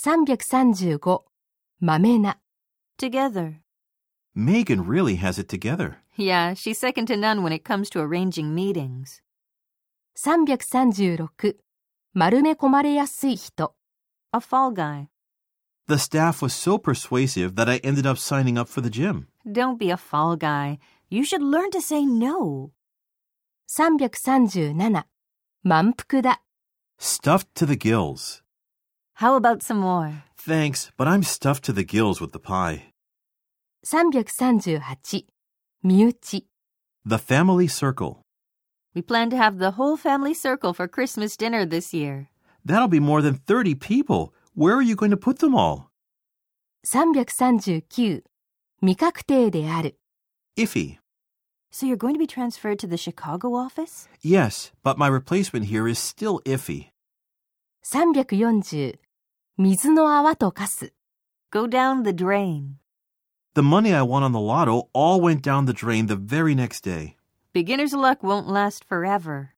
335まめな Together. Megan really has it together. Yeah, she's second to none when it comes to arranging meetings. 336丸め込まれやすい人 A fall guy. The staff was so persuasive that I ended up signing up for the gym. Don't be a fall guy. You should learn to say no. 337満腹だ Stuffed to the gills. How about some more? Thanks, but I'm stuffed to the gills with the pie. 338身内 The family circle. We plan to have the whole family circle for Christmas dinner this year. That'll be more than 30 people. Where are you going to put them all? 339未確定である Iffy. So you're going to be transferred to the Chicago office? Yes, but my replacement here is still iffy. 340 水の泡と化す Go down the drain. The money I won on the lotto all went down the drain the very next day. Beginner's luck won't last forever.